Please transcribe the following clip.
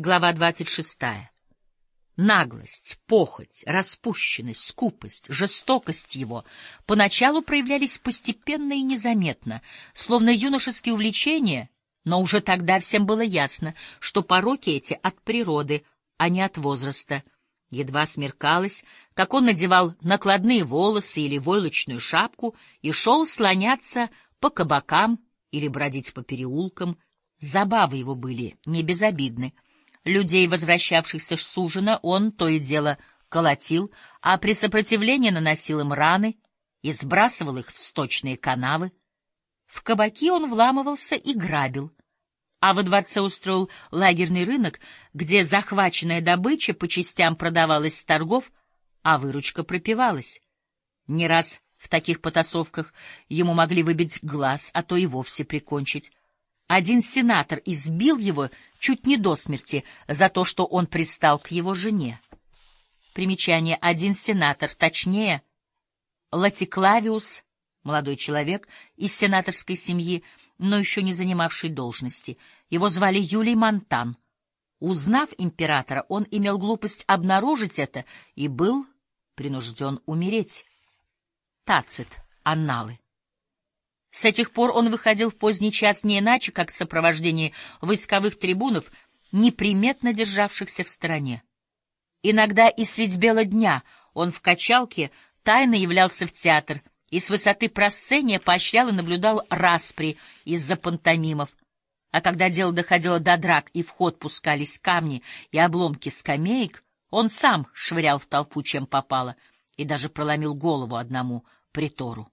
Глава 26. Наглость, похоть, распущенность, скупость, жестокость его поначалу проявлялись постепенно и незаметно, словно юношеские увлечения, но уже тогда всем было ясно, что пороки эти от природы, а не от возраста. Едва смеркалось, как он надевал накладные волосы или войлочную шапку и шел слоняться по кабакам или бродить по переулкам. Забавы его были не безобидны. Людей, возвращавшихся с ужина, он то и дело колотил, а при сопротивлении наносил им раны и сбрасывал их в сточные канавы. В кабаки он вламывался и грабил, а во дворце устроил лагерный рынок, где захваченная добыча по частям продавалась с торгов, а выручка пропивалась. Не раз в таких потасовках ему могли выбить глаз, а то и вовсе прикончить. Один сенатор избил его чуть не до смерти за то, что он пристал к его жене. Примечание. Один сенатор, точнее, Латиклавиус, молодой человек из сенаторской семьи, но еще не занимавший должности. Его звали Юлий Монтан. Узнав императора, он имел глупость обнаружить это и был принужден умереть. Тацит. Анналы. С этих пор он выходил в поздний час не иначе, как в сопровождении войсковых трибунов, неприметно державшихся в стороне. Иногда и средь бела дня он в качалке тайно являлся в театр и с высоты просцения поощрял и наблюдал распри из-за пантомимов. А когда дело доходило до драк и в ход пускались камни и обломки скамеек, он сам швырял в толпу, чем попало, и даже проломил голову одному притору.